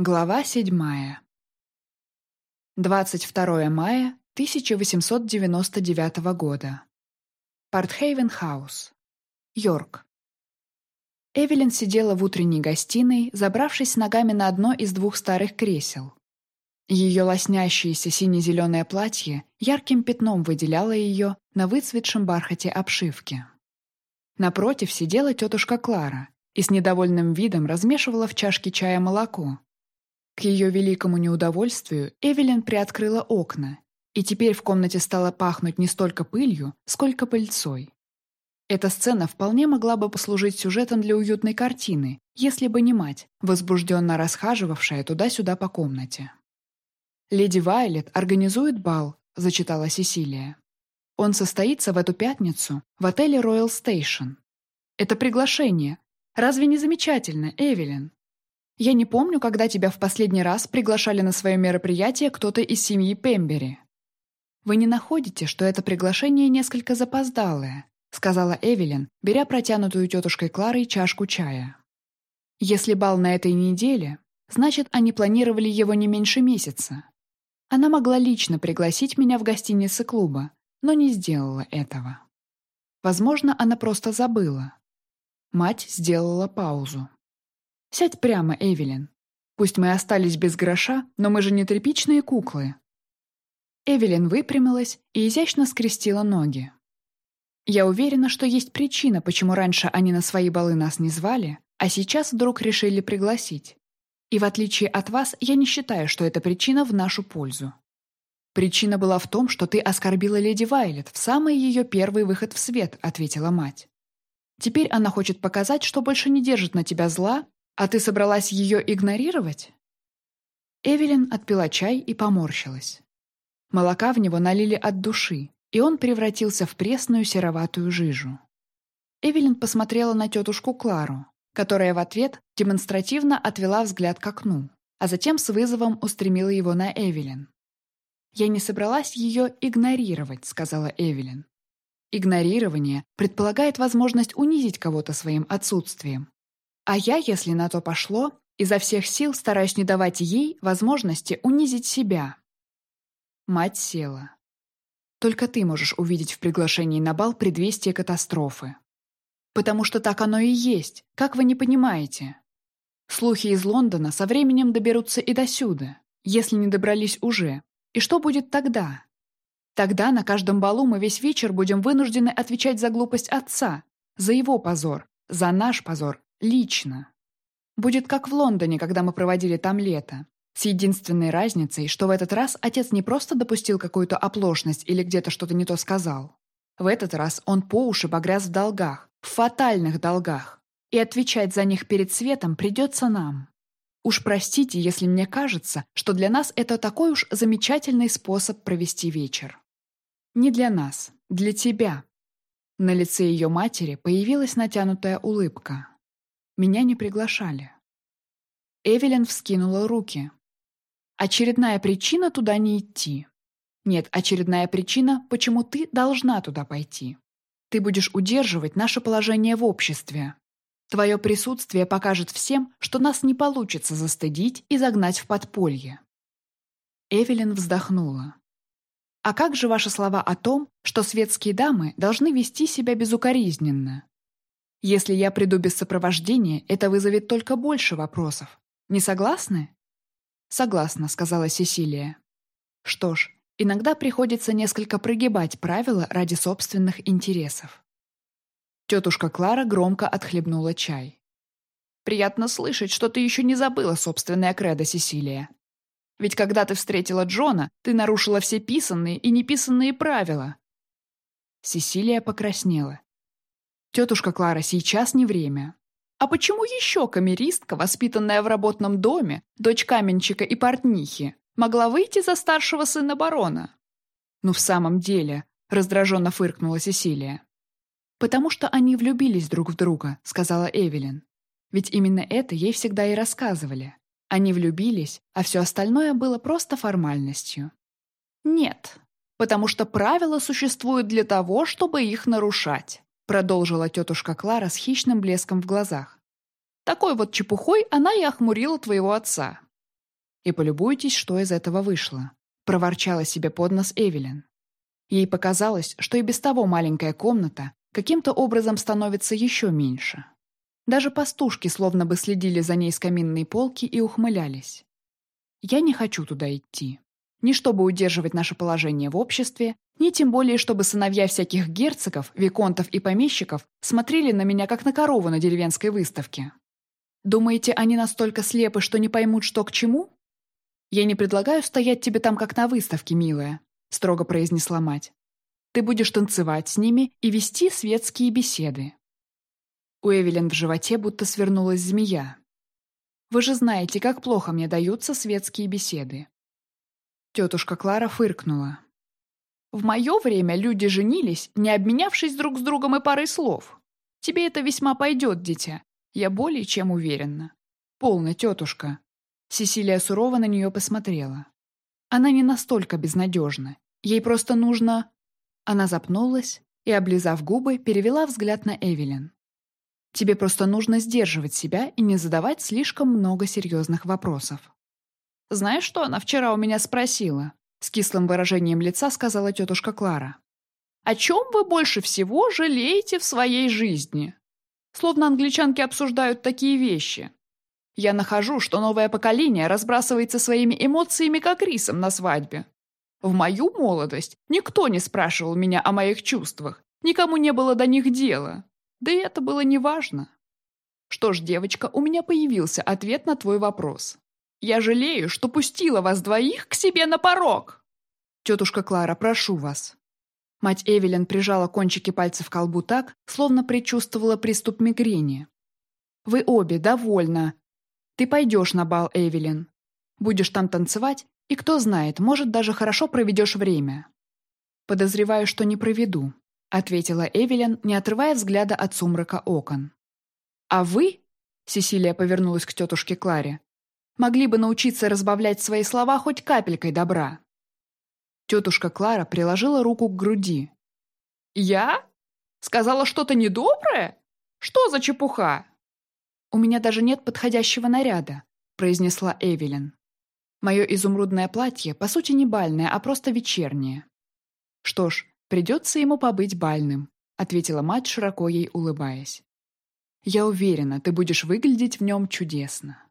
Глава седьмая. 22 мая 1899 года. Портхейвен Хаус. Йорк. Эвелин сидела в утренней гостиной, забравшись ногами на одно из двух старых кресел. Ее лоснящееся сине-зеленое платье ярким пятном выделяло ее на выцветшем бархате обшивки. Напротив сидела тетушка Клара и с недовольным видом размешивала в чашке чая молоко, к ее великому неудовольствию Эвелин приоткрыла окна, и теперь в комнате стало пахнуть не столько пылью, сколько пыльцой. Эта сцена вполне могла бы послужить сюжетом для уютной картины, если бы не мать, возбужденно расхаживавшая туда-сюда по комнате. «Леди Вайлет организует бал», — зачитала Сесилия. «Он состоится в эту пятницу в отеле Royal Station. Это приглашение. Разве не замечательно, Эвелин?» Я не помню, когда тебя в последний раз приглашали на свое мероприятие кто-то из семьи Пембери. Вы не находите, что это приглашение несколько запоздалое, сказала Эвелин, беря протянутую тетушкой Кларой чашку чая. Если бал на этой неделе, значит, они планировали его не меньше месяца. Она могла лично пригласить меня в гостинице клуба, но не сделала этого. Возможно, она просто забыла. Мать сделала паузу. Сядь прямо, Эвелин. Пусть мы остались без гроша, но мы же не тряпичные куклы». Эвелин выпрямилась и изящно скрестила ноги. «Я уверена, что есть причина, почему раньше они на свои балы нас не звали, а сейчас вдруг решили пригласить. И в отличие от вас, я не считаю, что эта причина в нашу пользу. Причина была в том, что ты оскорбила леди Вайлет в самый ее первый выход в свет», — ответила мать. «Теперь она хочет показать, что больше не держит на тебя зла «А ты собралась ее игнорировать?» Эвелин отпила чай и поморщилась. Молока в него налили от души, и он превратился в пресную сероватую жижу. Эвелин посмотрела на тетушку Клару, которая в ответ демонстративно отвела взгляд к окну, а затем с вызовом устремила его на Эвелин. «Я не собралась ее игнорировать», — сказала Эвелин. «Игнорирование предполагает возможность унизить кого-то своим отсутствием, а я, если на то пошло, изо всех сил стараюсь не давать ей возможности унизить себя. Мать села. Только ты можешь увидеть в приглашении на бал предвестие катастрофы. Потому что так оно и есть, как вы не понимаете. Слухи из Лондона со временем доберутся и досюда, если не добрались уже. И что будет тогда? Тогда на каждом балу мы весь вечер будем вынуждены отвечать за глупость отца, за его позор, за наш позор, Лично. Будет как в Лондоне, когда мы проводили там лето. С единственной разницей, что в этот раз отец не просто допустил какую-то оплошность или где-то что-то не то сказал. В этот раз он по уши погряз в долгах, в фатальных долгах. И отвечать за них перед светом придется нам. Уж простите, если мне кажется, что для нас это такой уж замечательный способ провести вечер. Не для нас, для тебя. На лице ее матери появилась натянутая улыбка. Меня не приглашали. Эвелин вскинула руки. Очередная причина туда не идти. Нет, очередная причина, почему ты должна туда пойти. Ты будешь удерживать наше положение в обществе. Твое присутствие покажет всем, что нас не получится застыдить и загнать в подполье. Эвелин вздохнула. А как же ваши слова о том, что светские дамы должны вести себя безукоризненно? Если я приду без сопровождения, это вызовет только больше вопросов. Не согласны?» «Согласна», — сказала Сесилия. «Что ж, иногда приходится несколько прогибать правила ради собственных интересов». Тетушка Клара громко отхлебнула чай. «Приятно слышать, что ты еще не забыла собственное кредо, Сесилия. Ведь когда ты встретила Джона, ты нарушила все писанные и неписанные правила». Сесилия покраснела. «Тетушка Клара, сейчас не время». «А почему еще камеристка, воспитанная в работном доме, дочь каменщика и портнихи, могла выйти за старшего сына барона?» «Ну, в самом деле», — раздраженно фыркнула Сесилия. «Потому что они влюбились друг в друга», — сказала Эвелин. Ведь именно это ей всегда и рассказывали. Они влюбились, а все остальное было просто формальностью. «Нет, потому что правила существуют для того, чтобы их нарушать продолжила тетушка Клара с хищным блеском в глазах. Такой вот чепухой она и охмурила твоего отца. И полюбуйтесь, что из этого вышло. Проворчала себе под нос Эвелин. Ей показалось, что и без того маленькая комната каким-то образом становится еще меньше. Даже пастушки словно бы следили за ней с каминной полки и ухмылялись. «Я не хочу туда идти. Ни чтобы удерживать наше положение в обществе, ни тем более, чтобы сыновья всяких герцогов, виконтов и помещиков смотрели на меня, как на корову на деревенской выставке. Думаете, они настолько слепы, что не поймут, что к чему? Я не предлагаю стоять тебе там, как на выставке, милая, строго произнесла мать. Ты будешь танцевать с ними и вести светские беседы. У Эвелин в животе будто свернулась змея. Вы же знаете, как плохо мне даются светские беседы. Тетушка Клара фыркнула. В мое время люди женились, не обменявшись друг с другом и парой слов. Тебе это весьма пойдет, дитя. Я более чем уверена. Полно, тетушка. Сесилия сурово на нее посмотрела. Она не настолько безнадежна. Ей просто нужно... Она запнулась и, облизав губы, перевела взгляд на Эвелин. Тебе просто нужно сдерживать себя и не задавать слишком много серьезных вопросов. Знаешь, что она вчера у меня спросила? С кислым выражением лица сказала тетушка Клара. «О чем вы больше всего жалеете в своей жизни?» Словно англичанки обсуждают такие вещи. Я нахожу, что новое поколение разбрасывается своими эмоциями как рисом на свадьбе. В мою молодость никто не спрашивал меня о моих чувствах, никому не было до них дела. Да и это было неважно. Что ж, девочка, у меня появился ответ на твой вопрос. Я жалею, что пустила вас двоих к себе на порог. Тетушка Клара, прошу вас. Мать Эвелин прижала кончики пальцев к колбу так, словно предчувствовала приступ мигрени. Вы обе довольны. Ты пойдешь на бал, Эвелин. Будешь там танцевать, и кто знает, может, даже хорошо проведешь время. Подозреваю, что не проведу, ответила Эвелин, не отрывая взгляда от сумрака окон. А вы, Сесилия повернулась к тетушке Кларе, могли бы научиться разбавлять свои слова хоть капелькой добра. Тетушка Клара приложила руку к груди. «Я? Сказала что-то недоброе? Что за чепуха?» «У меня даже нет подходящего наряда», — произнесла Эвелин. «Мое изумрудное платье, по сути, не бальное, а просто вечернее». «Что ж, придется ему побыть бальным», — ответила мать, широко ей улыбаясь. «Я уверена, ты будешь выглядеть в нем чудесно».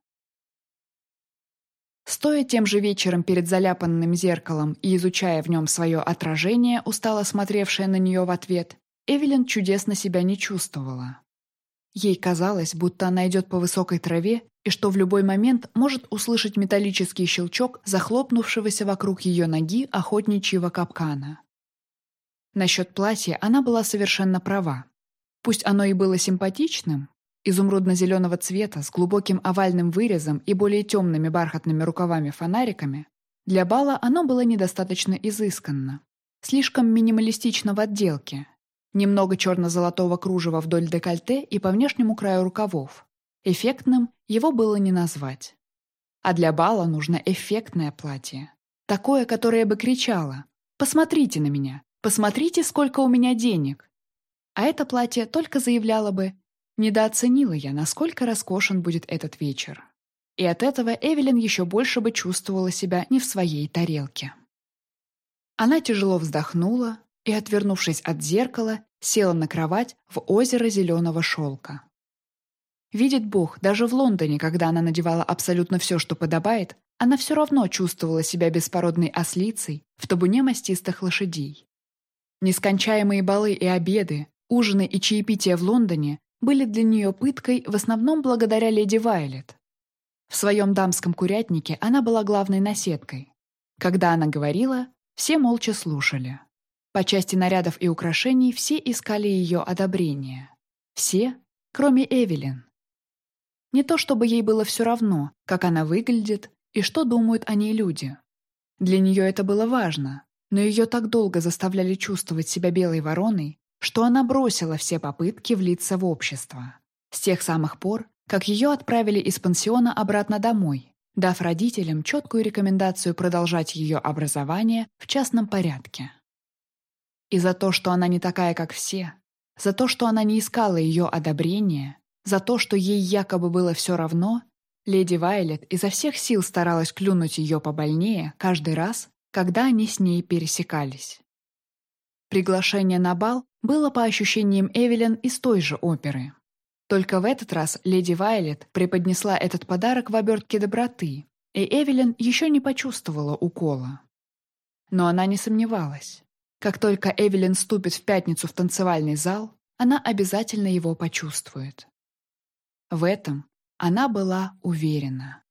Стоя тем же вечером перед заляпанным зеркалом и изучая в нем свое отражение, устало смотревшее на нее в ответ, Эвелин чудесно себя не чувствовала. Ей казалось, будто она идет по высокой траве и что в любой момент может услышать металлический щелчок захлопнувшегося вокруг ее ноги охотничьего капкана. Насчет платья она была совершенно права. Пусть оно и было симпатичным, изумрудно-зеленого цвета с глубоким овальным вырезом и более темными бархатными рукавами-фонариками, для бала оно было недостаточно изысканно. Слишком минималистично в отделке. Немного черно-золотого кружева вдоль декольте и по внешнему краю рукавов. Эффектным его было не назвать. А для бала нужно эффектное платье. Такое, которое бы кричало «Посмотрите на меня! Посмотрите, сколько у меня денег!» А это платье только заявляло бы Недооценила я, насколько роскошен будет этот вечер. И от этого Эвелин еще больше бы чувствовала себя не в своей тарелке. Она тяжело вздохнула и, отвернувшись от зеркала, села на кровать в озеро зеленого шелка. Видит Бог, даже в Лондоне, когда она надевала абсолютно все, что подобает, она все равно чувствовала себя беспородной ослицей в табуне мастистых лошадей. Нескончаемые балы и обеды, ужины и чаепития в Лондоне были для нее пыткой в основном благодаря леди Вайлет. В своем дамском курятнике она была главной наседкой. Когда она говорила, все молча слушали. По части нарядов и украшений все искали ее одобрения. Все, кроме Эвелин. Не то чтобы ей было все равно, как она выглядит и что думают о ней люди. Для нее это было важно, но ее так долго заставляли чувствовать себя белой вороной, что она бросила все попытки влиться в общество. С тех самых пор, как ее отправили из пансиона обратно домой, дав родителям четкую рекомендацию продолжать ее образование в частном порядке. И за то, что она не такая, как все, за то, что она не искала ее одобрения, за то, что ей якобы было все равно, Леди Вайлет изо всех сил старалась клюнуть ее побольнее каждый раз, когда они с ней пересекались. Приглашение на бал было по ощущениям Эвелин из той же оперы. Только в этот раз леди Вайлет преподнесла этот подарок в обертке доброты, и Эвелин еще не почувствовала укола. Но она не сомневалась. Как только Эвелин ступит в пятницу в танцевальный зал, она обязательно его почувствует. В этом она была уверена.